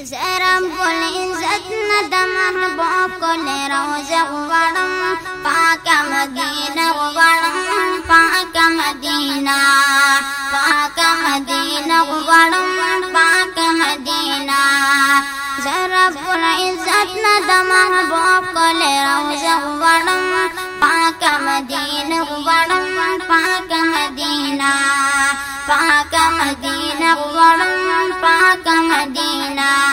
رب العزت ندم محبوب کل روز غوڑم پاک مدینہ غوڑم پاک مدینہ پاک مدینہ غوڑم پاک مدینہ۔ رب العزت ندم محبوب کل روز غوڑم پاک مدینہ غوڑم پاک مدینہ۔ پاک مدینہ غوڑم پاک مدینہ۔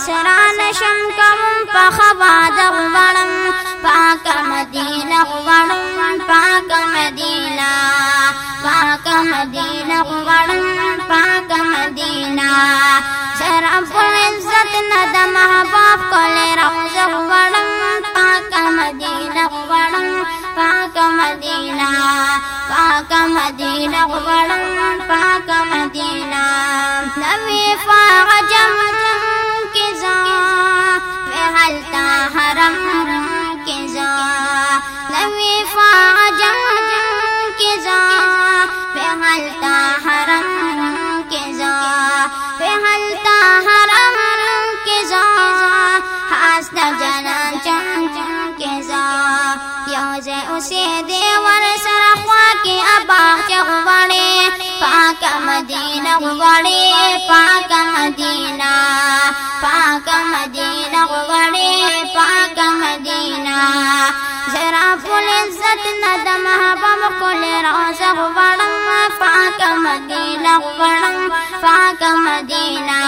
با پسران شم کم پخوا دغوڑم پاک مدینہ غوڑم پاک مدینہ پاک مدینہ غوڑم پاک مدینہ۔ رب العزت ندم محبوب کل روز غوڑم پاک مدینہ غوڑم پاک مدینہ۔ پاک مدینہ غوڑم پاک مدینہ۔ نبی فاغجم کی اسے دیور سرخوا کی ابا چغوڑے پاک مدینہ غوڑے، پاک مدینہ پاک مدینہ غوڑے، پاک مدینہ۔ ذرا فل عزت ندم محبم کل روز غوڑم، پاک مدینہ غوڑم، پاک مدینہ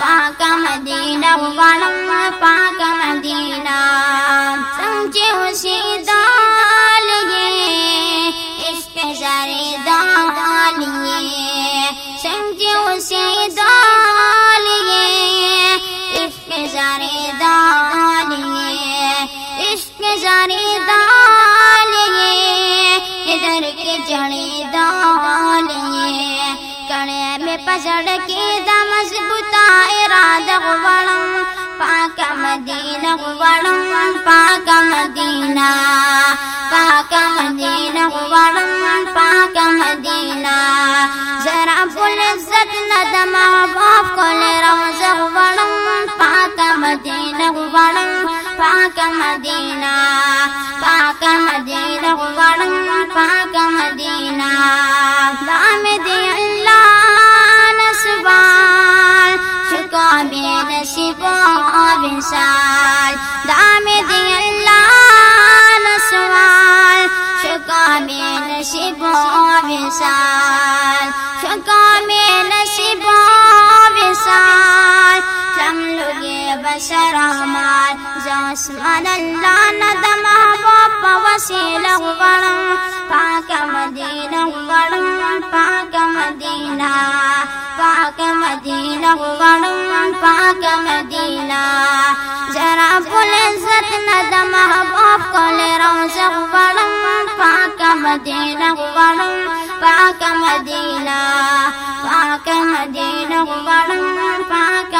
پاک مدینہ غوڑم۔ پاک دالیے سمجھے اسی دالیے عشق زارے دالیے عشق زارے دالیے ادھر کے جڑے دالیے کڑے میں پسڑ کے دمس بتا عزت ندم باپ کل روز غوڑم پاک مدینہ غوڑم پاک مدینہ پاک مدینہ غوڑم پاک مدینہ۔ دام دی اللہ نسبال شکا بے نصیب وصال۔ دام دی اللہ نسوال شکا بے نصیب وصال۔ شکا بے لگے بشر مال زاسمان اللہ ندم باپ وسیل غرم پاک مدینہ غرم پاک مدینہ پاک مدینہ غرم پاک مدینہ. ذرا فل عزت ندم باپ کل روز غرم پاک مدینہ غرم پاک مدینہ پاک مدینہ غرم پاک